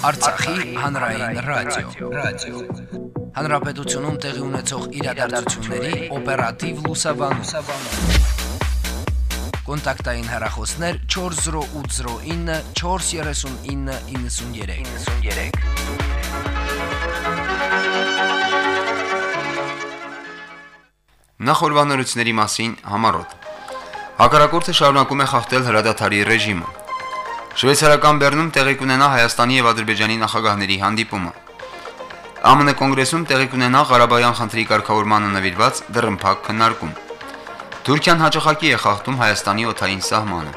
Արցախի հանրային ռադիո, ռադիո։ Հանրապետությունում տեղի ունեցող իրադարձությունների օպերատիվ լուսաբանում։ Կոնտակտային հեռախոսներ 40809 43993։ 93 Նախորbanությունների մասին համառոտ։ Հակառակորդը շարունակում է խախտել հրադադարի ռեժիմը։ Շվեյցարական Բեռնում տեղի կունենա Հայաստանի եւ Ադրբեջանի նախագահների հանդիպումը։ ԱՄՆ կոնգրեսում տեղի կունենա Ղարաբաղյան խնդրի կարգավորմանը նվիրված դռնփակ քննարկում։ Թուրքիան հաջողակի է խախտում Հայաստանի օթային սահմանը։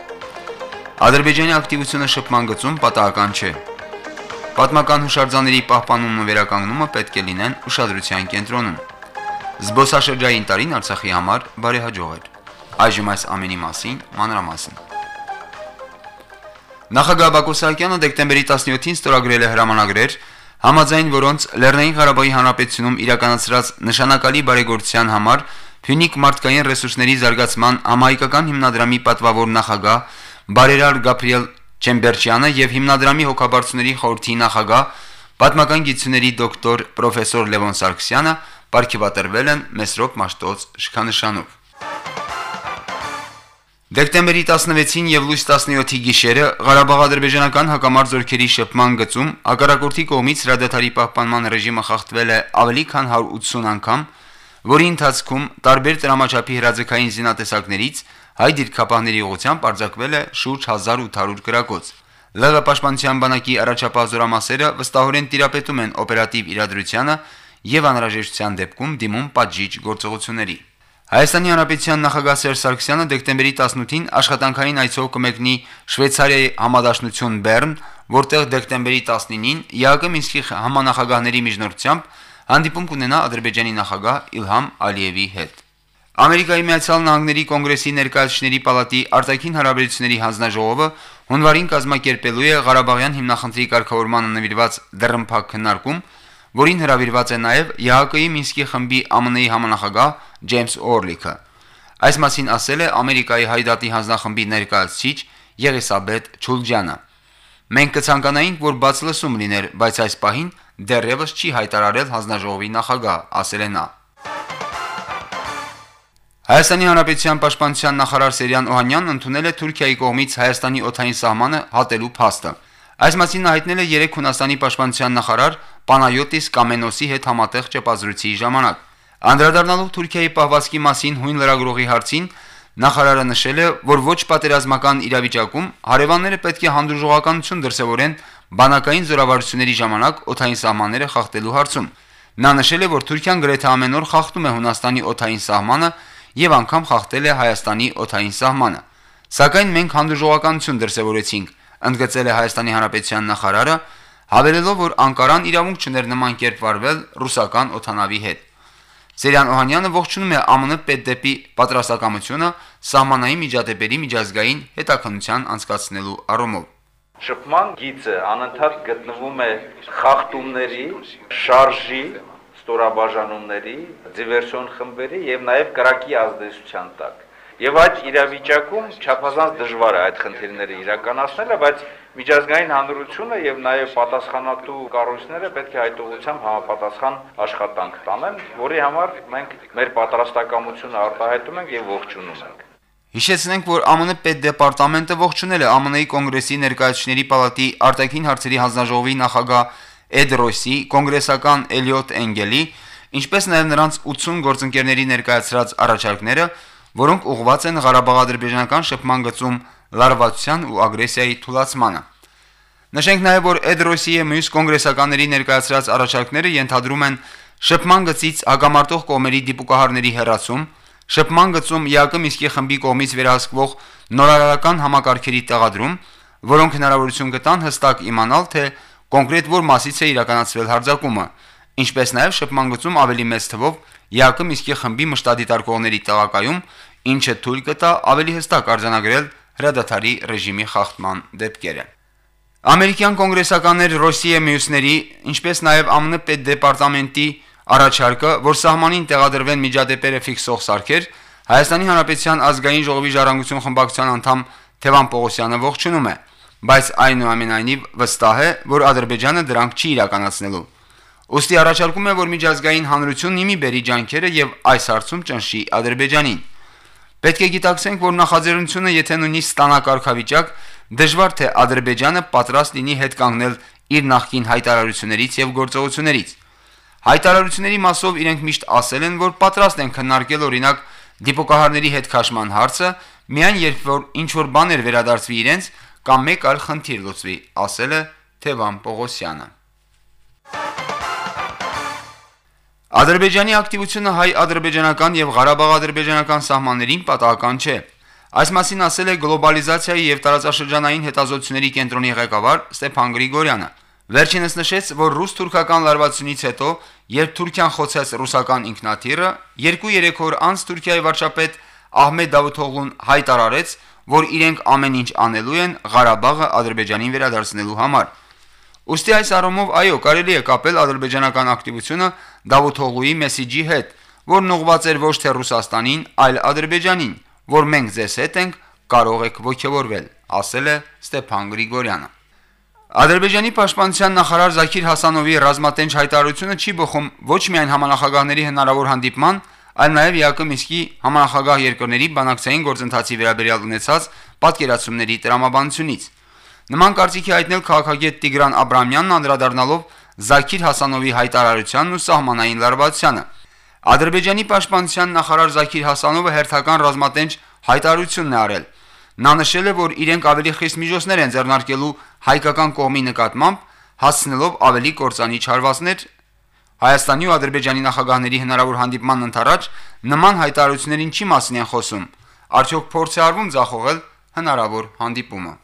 Ադրբեջանի ակտիվությունը շփման գծում պատահական չէ։ Պատմական հուշարձանների պահպանումն ու վերականգնումը պետք է լինեն ուշադրության կենտրոնում։ Զբոսաշրջային տարին Արցախի համար բարեհաջող էր։ Այժմ այս ամենի մասին մանրամասն։ Նախագահ Բակո Սահակյանը դեկտեմբերի 17-ին ստորագրել է հրամանագրեր, համաձայն որոնց Լեռնային Ղարաբաղի Հանրապետությունում իրականացրած նշանակալի բարեգործության համար Փյունիկ մարդկային ռեսուրսների զարգացման ամայկական հիմնադրամի պատվավոր նախագահ Բարերար Գաբրիել Չեմբերչյանը եւ հիմնադրամի հոգաբարձուների խորհրդի նախագահ պատմական գիտությունների դոկտոր պրոֆեսոր Լևոն Սարգսյանը ապարգևատրվել են Մեսրոպ Մաշտոց շքանշանով։ Դեկտեմբերի 16-ին եւ լույս 17-ի գիշերը Ղարաբաղ-ադրբեջանական հակամարտ զորքերի շփման գծում ագարակորթի կողմից հրադադարի պահպանման ռեժիմը խախտվել է ավելի քան 180 անգամ, որի ընթացքում տարբեր տրամաչափի հրաձգային զինատեսակներից հայ դիրքապահների ուղությամբ արձակվել է շուրջ 1800 գրակոց։ ԼՂ պաշտպանության բանակի առաջապահ զորամասերը վստահորեն տիրապետում են օպերատիվ իրադրությանը եւ անհրաժեշտության դեպքում դիմում պատժիչ գործողությունների։ Հայաստանի Հանրապետության նախագահ Սերժ Սարգսյանը դեկտեմբերի 18-ին աշխատանքային այցով կմեկնի Շվեյցարիայի համադաշնություն Բեռն, որտեղ դեկտեմբերի 19-ին ԵԱԿ Մինսկի համանախագահների միջնորդությամբ հանդիպում կունենա Ադրբեջանի նախագահ Իլհամ Ալիևի հետ։ Ամերիկայի Միացյալ Նահանգների կոնգրեսի ներկայացուցիչների պալատի արտաքին հարաբերությունների հանձնաժողովը հունվարին կազմակերպելու է Ղարաբաղյան հիմնախնդրի կարգավորմանը նվիրված դռնփակ քննարկում, որին հրավիրված է նաև ԵԱԿ-ի Մինսկի խմբի ԱՄՆ-ի համանախագահ Ջեյմս Օրլիքը։ Այս մասին ասել է Ամերիկայի հայդատի հանձնախմբի ներկայացուցիչ Եղիսաբեթ Չուլջյանը։ Մենք կցանկանայինք, որ բաց լսում լիներ, բայց այս պահին դեռևս չի հայտարարել հանձնաժողովի նախագահ, ասել է նա։ Հայաստանի Հանրապետության պաշտպանության նախարար Սերյան Օհանյանն ընդունել է Թուրքիայի կողմից Հայաստանի օթային սահմանը հատելու փաստը։ Այս մասին հայտնել է 3 Հունաստանի պաշտպանության նախարար Պանայոտիս Կամենոսի հետ համատեղ ճեպազրույցի ժամանակ։ Անդրադառնալով Թուրքիայի պահվածքի մասին հույն լրագրողի հարցին, նախարարը նշել է, որ ոչ պատերազմական իրավիճակում հարևանները պետք է հանդուրժողականություն դրսևորեն բանակային զորավարությունների ժամանակ օթային սահմանները խախտելու հարցում։ Նա նշել է, որ Թուրքիան գրեթե ամեն օր խախտում է Հունաստանի օթային սահմանը եւ անգամ խախտել է Հայաստանի օթային սահմանը։ Սակայն մենք հանդուրժողականություն դրսևորեցինք, ընդգծել է Հայաստանի Հանրապետության նախարարը, հավելելով, որ Անկարան իրավունք չուներ նման կերպ վարվել ռուսական օթանավի հետ։ Սերյան Օհանյանը ողջունում է ԱՄՆ պետդեպի պատրաստակամությունը սահմանային միջադեպերի միջազգային հետաքննության անցկացնելու առումով։ Շփման գիծը անընդհատ գտնվում է խախտումների, շարժի, ստորաբաժանումների, դիվերսիոն խմբերի եւ նաեւ կրակի ազդեցության տակ։ Եվ այդ իրավիճակում չափազանց դժվար է այդ խնդիրները իրականացնելը, բայց միջազգային հանրությունը եւ նաեւ պատասխանատու կառույցները պետք է այդ ուղղությամբ համապատասխան աշխատանք տանեն, որի համար մենք մեր պատրաստակամությունը արտահայտում ենք եւ ողջունում ենք։ Հիշեցնենք, որ ԱՄՆ պետդեպարտամենտը ողջունել է ԱՄՆ-ի կոնգրեսի ներկայացուցիչների պալատի արտաքին հարցերի հանձնաժողովի նախագահ Էդ Ռոսի, կոնգրեսական Էլիոտ Էնգելի, ինչպես նաև նրանց 80 գործընկերների ներկայացրած առաջարկները, որոնք ուղղված են Ղարաբաղ-ադրբեջանական շփման գծում լարվածության ու ագրեսիայի թույլատրմանը։ Նշենք նաև, որ Էդրոսիի մյուս կոնգրեսականների ներկայացրած առաջարկները ենթադրում են շփման գծից ագամարտող կողմերի դիպուկահարների հերացում, շփման գծում ԵԱԿ Միսկի խմբի կողմից վերահսկվող նորարարական համակարգերի տեղադրում, որոնք հնարավորություն կտան հստակ իմանալ, թե կոնկրետ որ մասից է իրականացվել հարձակումը, ինչպես նաև շփման գծում ավելի մեծ թվով ԵԱԿ Միսկի խմբի մշտադիտարկողների տեղակայում, ինչը թույլ կտա ավելի հստակ արձանագրել հրադադարի ռեժիմի խախտման դեպքերը։ Ամերիկյան կոնգրեսականներ Ռոսիայի միուսների, ինչպես նաև ԱՄՆ պետդեպարտամենտի առաջարկը, որ սահմանին տեղադրվեն միջադեպերը ֆիքսող սարքեր, Հայաստանի Հանրապետության ազգային ժողովի ժառանգություն խմբակցության անդամ Թևան Պողոսյանը ողջունում է։ բայց այնուամենայնիվ վստահ է, որ Ադրբեջանը դրանք չի իրականացնելու։ Ոստի առաջարկում է, որ միջազգային հանրությունն իմի բերի ջանքերը եւ այս հարցում ճնշի Ադրբեջանին։ Պետք է գիտակցենք, որ նախաձեռնությունը, եթե նույնիսկ ստանա կարգավիճակ, դժվար թե Ադրբեջանը պատրաստ լինի հետ կանգնել իր նախկին հայտարարություններից եւ գործողություններից։ Հայտարարությունների մասով իրենք միշտ ասել են, որ պատրաստ են քննարկել օրինակ դիպոկահարների հետ քաշման հարցը, միայն երբ որ ինչ որ բաներ վերադարձվի իրենց կամ մեկ այլ խնդիր լուծվի, ասել է Թևան Պողոսյանը։ Ադրբեջանի ակտիվությունը հայ-ադրբեջանական եւ Ղարաբաղ-ադրբեջանական սահմաններին պատահական չէ։ Այս մասին ասել է գլոբալիզացիայի եւ տարածաշրջանային հետազոտությունների կենտրոնի ղեկավար Ստեփան Գրիգորյանը։ Վերջինս նշեց, որ ռուս-թուրքական լարվածությունից հետո, երբ Թուրքիան խոցեց ռուսական ինքնաթիռը, 2-3 օր անց Թուրքիայի վարչապետ Ահմեդ Դավութօղլուն հայտարարեց, որ իրենք ամեն ինչ անելու են Ղարաբաղը Ադրբեջանին վերադարձնելու համար։ Ոստի այս առումով այո, կարելի է կապել ադրբեջանական ակտիվությունը Դավութօղլուի մեսիջի հետ, որն ուղղված էր ոչ թե Ռուսաստանին, այլ Ադրբեջանին, որ մենք ձեզ հետ ենք, կարող եք ողջորվել, ասել է Ստեփան Գրիգորյանը։ Ադրբեջանի պաշտպանության նախարար Զաքիր Հասանովի ռազմատենչ հայտարարությունը չի բխում ոչ միայն համանախագահների հնարավոր հանդիպման, այլ նաև ԵԱԿ Միսկի համանախագահ երկրների բանակցային գործընթացի վերաբերյալ ունեցած պատկերացումների տրամաբանությունից։ Նման կարծիքի հայտնել քաղաքագետ Տիգրան Աբրամյանն անդրադառնալով Զաքիր Հասանովի հայտարարությանն ու սահմանային լարվածությանը։ Ադրբեջանի պաշտպանության նախարար Զաքիր Հասանովը հերթական ռազմատենչ հայտարարությունն է արել։ Նա նշել է, որ իրենք ավելի խիստ միջոցներ են ձեռնարկելու հայկական կողմի նկատմամբ, հասցնելով ավելի կործանի չարվածներ Հայաստանի ու Ադրբեջանի նախագահների հնարավոր հանդիպման ընթരാճ նման հայտարարություններին չի մասին են խոսում։ Արդյոք փորձ է արվում ձախողել հնարավոր հանդիպումը։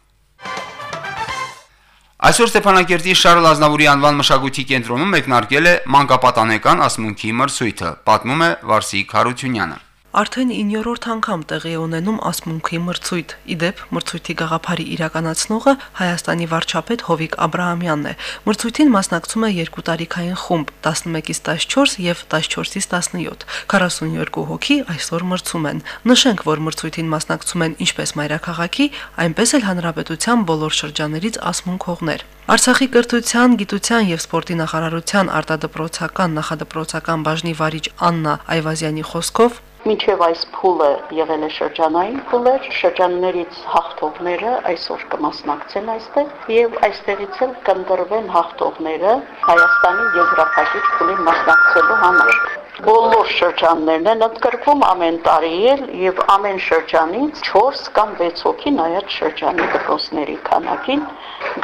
Այսօր Ստեփանակերտի Շարլ Ազնավուրի անվան մշակույթի կենտրոնում մեկնարկել է մանկապատանեկան ասմունքի մրցույթը, պատմում է Վարսիկ Հարությունյանը։ Արդեն 9-րդ անգամ տեղի ունենում ասմունքի մրցույթ։ Իդեպ մրցույթի գաղափարի իրականացնողը Հայաստանի վարչապետ Հովիկ Աբ รา համյանն է։ Մրցույթին մասնակցում է երկու տարիքային խումբ՝ 11-ից 14 եւ 14-ից 17։ 42 հոգի այսօր մրցում են։ Նշենք, որ մրցույթին մասնակցում են ինչպես մայրաքաղաքի, այնպես էլ հանրապետության բոլոր շրջաններից ասմունքողներ։ Արցախի կրթության, գիտության եւ սպորտի նախարարության արտադպրոցական նախադպրոցական բաժնի վարիչ Աննա Այվազյանի խոսքով Մինչև այս փուլը եղել է շրջանային փուլեր, շրջաններից հաղթողները այսօր կմասնակցեն այստեղ եւ այստեղից էլ կընտրվեն հաղթողները Հայաստանի եզրափակիչ փուլին մասնակցելու համար բոլոր շրջաններն են ընդգրկվում ամեն տարի էլ եւ ամեն շրջանից 4 կամ 6 հոգի նայած շրջանի դպրոցների քանակին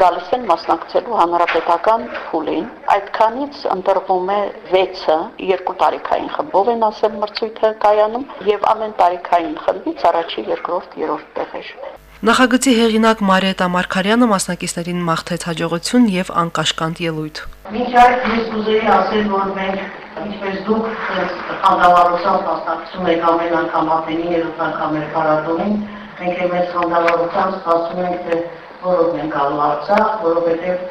գալիս են մասնակցելու հանրապետական փուլին այդքանից ընտրվում է 6-ը երկու տարիքային խմբով են ասել մրցույթը կայանում եւ ամեն տարիքային խմբից առաջի, երկրորդ, երրորդ տեղեր Նախագծի հեղինակ Մարիետա Մարկարյանը մասնակիցներին մաղթեց հաջողություն եւ անկաշկանդ ելույթ։ Մինչ այդ ես կուզեի ասել, որ մենք ինչպես դուք խանդավառությամբ մասնակցում եք ամեն անգամ ապենի երրորդ անգամ մեր փառատոնին, մենք էլ մեծ խանդավառությամբ սպասում ենք, թե որով ենք գալու Արցախ, որովհետև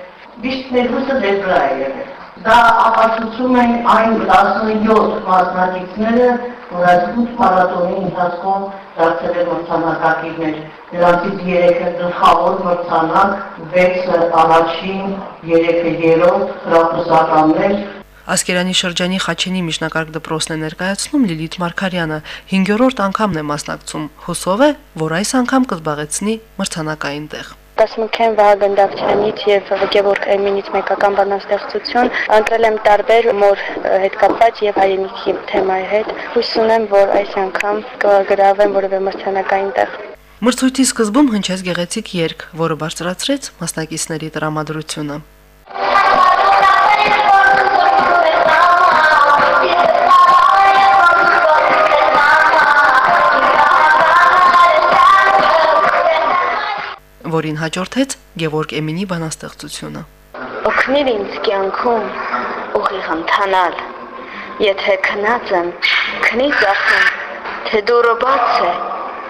միշտ դեր վրա է եղել։ Դա ապացուցում են այն 17 մասնակիցները, որ այս 8 փառատոնի ընթացքում դարձել են մրցանակակիրներ։ Նրանցից 3-ը գլխավոր մրցանակ, 6-ը առաջին, 3-ը երրորդ հրապուսականներ, Ասկերանի շրջանի Խաչենի միջնակարգ դպրոցն է ներկայացնում Լիլիթ Մարկարյանը 5-րդ անգամն է մասնակցում։ Հուսով է, որ այս անգամ կզբաղեցնի մրցանակային տեղ դասմունքեն Վահագնդավչյանից եւ Գևորգ Էմինից մեկական բանաստեղծություն ընտրել եմ տարբեր մոր հետ կապված եւ հայրենիքի թեմայի հետ հույս ունեմ որ այս անգամ կգրավեմ որևէ մրցանակային տեղ Մրցույթի սկզբում հնչեց գեղեցիկ երգ, որը բարձրացրեց մասնակիցների տրամադրությունը։ որին հաջորդեց Գևորգ Էմինի բանաստեղծությունը։ Օգնել ինձ կյանքում ուղիղ ընթանալ։ Եթե քնած եմ, քնի ծախում, թե դուրը բաց է,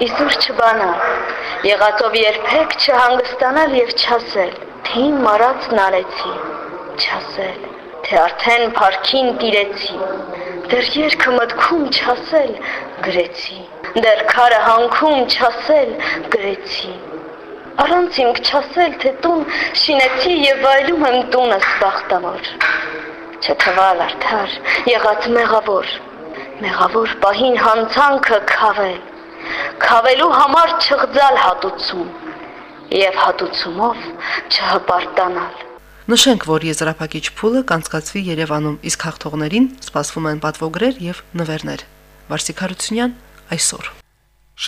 իսուր չբանալ, եղածով երբեք չհանգստանալ եւ չասել, թե իմ մարածն արեցի, չասել, թե արդեն парքին տիրեցի, դեռ երկը մտքում չասել, գրեցի, դեռ քարը հանքում չասել, գրեցի, Առանց իմ չասել, թե տուն շինեցի եւ վայելում եմ տունս բախտավոր։ Չթվալ արդար, եղած մեղավոր։ Մեղավոր պահին հանցանքը խավել։ Խավելու համար չղձալ հատուցում եւ հատուցումով չհպարտանալ։ Նշենք, որ եզրափակիչ փուլը կանցկացվի Երևանում, իսկ հաղթողներին սպասվում են պատվոգրեր եւ նվերներ։ Վարսիկ Հարությունյան այսօր։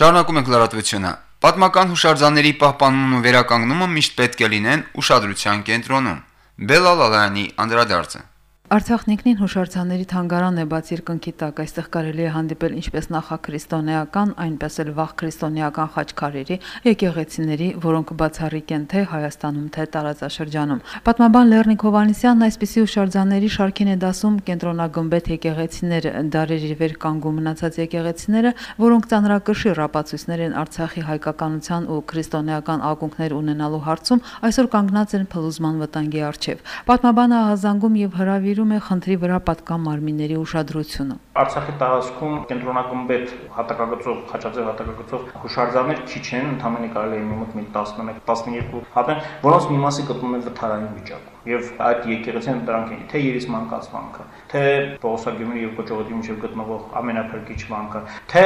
Շարունակում ենք լրատվությունը։ Պատմական հուշարձանների պահպանումն ու վերականգնումը միշտ պետք է լինեն ուշադրության կենտրոնում։ Բելալալյանի անդրադարձը Արցախն ինքնին հուշարձանների թանգարան է բաց երկնքի տակ, այստեղ կարելի է հանդիպել ինչպես նախաքրիստոնեական, այնպես էլ վաղ քրիստոնեական խաչքարերի, եկեղեցիների, որոնք բացառիկ են թե Հայաստանում, թե տարածաշրջանում։ Պատմաբան Լեռնիկ Հովանեսյանն այսպիսի հուշարձանների շարքին է դասում կենտրոնագմբեթ եկեղեցիներ, դարերի վեր կանգուն մնացած եկեղեցիները, որոնք ծանրակշիռ ապացույցներ են Արցախի հայկականության ու քրիստոնեական ակունքներ ունենալու հարցում, այսօր կանգնած են փլուզման վտանգի առջև։ Պատմաբանը հազանգում եւ հրավիր նվիրում է խնդրի վրա պատկան մարմինների ուշադրությունը։ Արցախի տարածքում կենտրոնագմբեթ հատակագծով, խաչաձև հատակագծով հուշարձաններ քիչ են, ընդհանրապես կարելի է մոտ մի 11-12 հատեն, որոնց մի մասը գտնվում է վթարային վիճակում եւ այդ եկեղեցին դրանք են թե Երիսման կացվանքը, թե Պողոսագյումրի եւ Կոճողոտի միջև գտնվող ամենափրկիչ վանքը, թե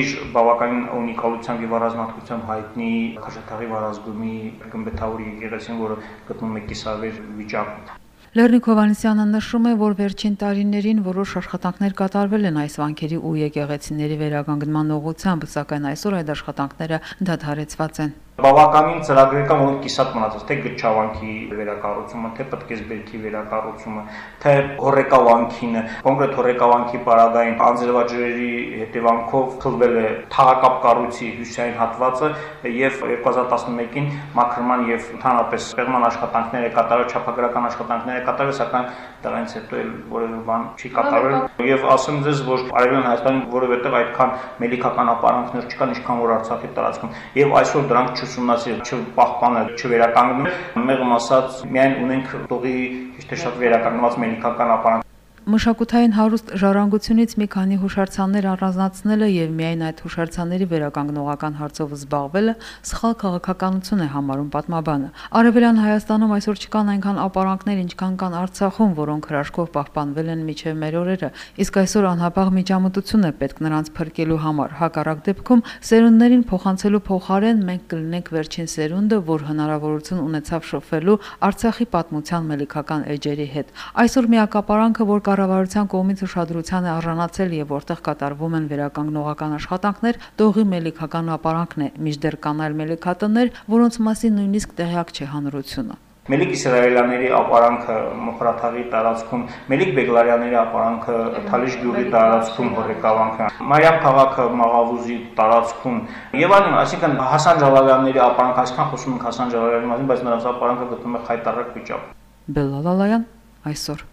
իր բավականին ունիկալությամբ եւ առանձնահատկությամբ հայտնի Խաշաթաղի վարազգումի գմբեթավորի եկեղեցին, որը գտնվում է կիսավեր վիճակում։ Լեռնիկ Հովանեսյանը նշում է, որ վերջին տարիներին որոշ աշխատանքներ կատարվել են այս վանքերի ու եկեղեցիների վերականգնման ուղղությամբ, սակայն այսօր այդ աշխատանքները դադարեցված են բավականին ծրագրեր կան, որոնք կիսատ մնացած, թե Գճավանքի վերակառուցումը, թե Պտկեսբերքի վերակառուցումը, թե Հորեկավանքինը, կոնկրետ Հորեկավանքի պարագային անձրևաջրերի հետևանքով խլվել է թաղակապ կառույցի հյուսային հատվածը եւ 2011-ին մաքրման եւ ընդհանրապես պեղման աշխատանքներ է կատարել, չափագրական աշխատանքներ է կատարել, սակայն դրանից հետո էլ որևէ բան չի կատարվել եւ ասեմ ձեզ, որ Արևելյան Հայաստանում որևէտեղ այդքան մելիքական ապարանքներ չկան, ինչքան որ Արցախի տարածքում եւ այսօր դրանք չուսումնասիրել, չպահպանել, չվերականգնել։ Մեղմ ասած, միայն ունենք տողի ճիշտ շատ վերականգնված մելիքական ապարանք Մշակութային հարուստ ժառանգությունից մի քանի հուշարձաններ առանձնացնելը եւ միայն այդ հուշարձանների վերականգնողական հարցով զբաղվելը սխալ քաղաքականություն է համարում պատմաբանը։ Արևելյան Հայաստանում այսօր չկան այնքան ապարանքներ, ինչքան կան Արցախում, որոնք հրաշքով պահպանվել են միջև մեր օրերը, իսկ այսօր անհապաղ միջամտություն է պետք նրանց փրկելու համար։ Հակառակ դեպքում սերունդներին փոխանցելու փոխարեն մենք կլինենք վերջին սերունդը, որ հնարավորություն ունեցավ շփվելու Արցախի պատմության մելիքական էջերի հետ։ Այսօր միակապարանքը, որ կառավարության կողմից ուշադրության է արժանացել եւ որտեղ կատարվում են վերականգնողական աշխատանքներ, տողի մելիքական ապարանքն է, միջդեռ կան այլ մելիքատներ, որոնց մասին նույնիսկ տեղյակ չէ հանրությունը։ Մելիք Իսրայելյանների ապարանքը Մոխրաթաղի տարածքում, Մելիք Բեգլարյանների ապարանքը Թալիշ գյուղի տարածքում հորեկավանքը, Մարիամ քաղաքը Մաղավուզի տարածքում եւ այլն, այսինքն Հասան Ջալալյանների ապարանքը, այսքան խոսում ենք Հասան Ջալալյանի մասին, բայց նրանց ապարանքը գտնվում է խայտարակ վիճակում։ Բելալալայան այսօր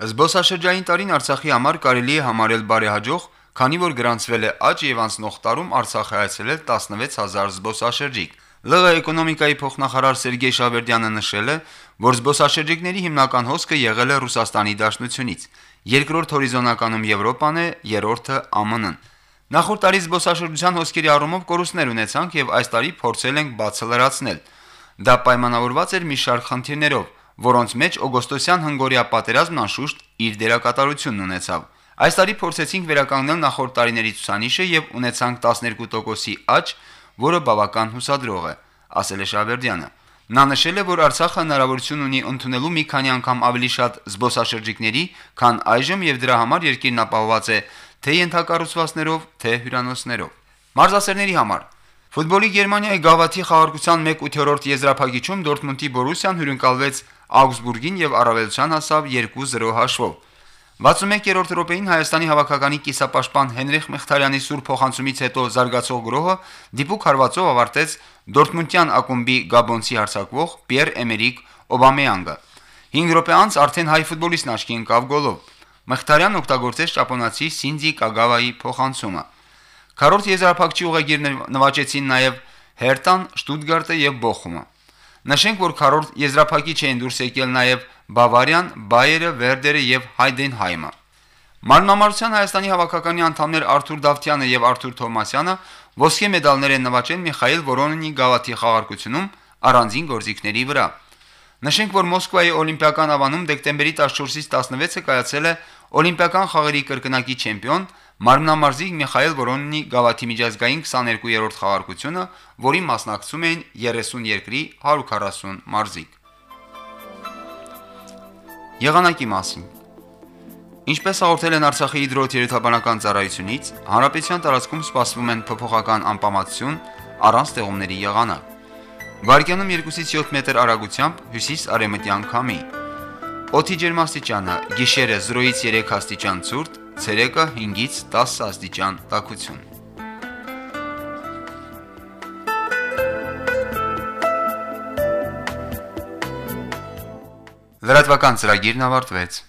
Զբոսաշրջային տարին Արցախի համար կարելի է համարել բարեհաջող, քանի որ գրանցվել է աճ եւ անցնող տարում Արցախ է այցելել 16000 զբոսաշրջիկ։ ԼՂ էկոնոմիկայի փոխնախարար Սերգեյ Շավերդյանը նշել է, որ զբոսաշրջիկների հիմնական հոսքը եղել է Ռուսաստանի Դաշնությունից, երկրորդ հորիզոնականում Եվրոպան է, երրորդը ԱՄՆ-ն։ Նախորդ տարի զբոսաշրջության հոսքերի առումով կորուստներ ունեցանք եւ այս տարի փորձել ենք բացը լրացնել։ Դա պայմանավորված էր մի շարք խնդիրներով, որոնց մեջ օգոստոսյան հնգորիա պատերազմն անշուշտ իր դերակատարությունն ունեցավ։ Այս տարի փորձեցինք վերականգնել նախորդ տարիների ցուցանիշը եւ ունեցանք 12%-ի աճ, որը բավական հուսադրող է, ասել է Շավերդյանը։ Նա նշել է, որ Արցախը հնարավորություն ունի ընդունելու մի քանի անգամ ավելի շատ զբոսաշրջիկների, քան այժմ եւ դրա համար երկիրն ապահովված է թե ենթակառուցվածքներով, թե հյուրանոցներով։ Մարզասերների համար. Ֆուտբոլի Գերմանիայի գավաթի խաղարկության 1/8-րդ եզրափակիչում Դորտմունդի Բորուսիան հյուրընկալվեց Աուգսբուրգին եւ առավելության հասավ 2-0 հաշվով։ 61-րդ րոպեին Հայաստանի հավաքականի կիսապաշտպան Հենրիխ Մխիթարյանի սուր փոխանցումից հետո զարգացող գրոհը դիպուկ հարվածով ավարտեց Դորտմունդյան ակումբի Գաբոնցի հարցակվող Պիեր Էմերիկ Օբամեյանգը։ 5 րոպե անց արդեն հայ ֆուտբոլիստն աչքի ընկավ գոլով։ Մխիթարյանն օգտագործեց ճապոնացի Սինդի Կագավայի փոխանցումը։ Քառորդ եզրափակչի ուղեգիր նվաճեցին նաև Հերտան, Շտուտգարտը եւ Բոխումը։ Նշենք, որ քառորդ եզրափակիչ էին դուրս եկել նաև Բավարիան, Բայերը, Վերդերը եւ Հայդենհայմը։ Մարմնամարության Հայաստանի հավաքականի անդամներ Արթուր Դավթյանը եւ Արթուր Թոմասյանը Ոսկե մեդալներ են նվաճել Միխայել Վորոնինի գավաթի խաղարկությունում առանձին գործիքների վրա։ Նշենք, որ Մոսկվայի Օլիմպիական ավանում դեկտեմբերի 14-ից 16-ը կայացել է Օլիմպիական խաղերի կրկնակի չեմպիոն Մարմնամարզիկ Միխայել Վորոնինի գավաթի միջազգային 22-րդ խաղարկությունը, որին մասնակցում էին 30 երկրի 140 մարզիկ։ Եղանակի մասին. Ինչպես հաղորդել են Արցախի հիդրոթերապանական ծառայությունից, հանրապետության տարածքում սպասվում են փոփոխական անպամատություն առանց ձեղումների եղանակ։ Վարկյանում 2-ից 7 մետր արագությամբ հյուսիս-արևմտյան քամի։ Օդի ջերմաստիճանը՝ գիշերը 0-ից 3 աստիճան ցուրտ, ցերեկը 5-ից 10 աստիճան տաքություն։ Լրատվական ծրագիրն ավարտվեց։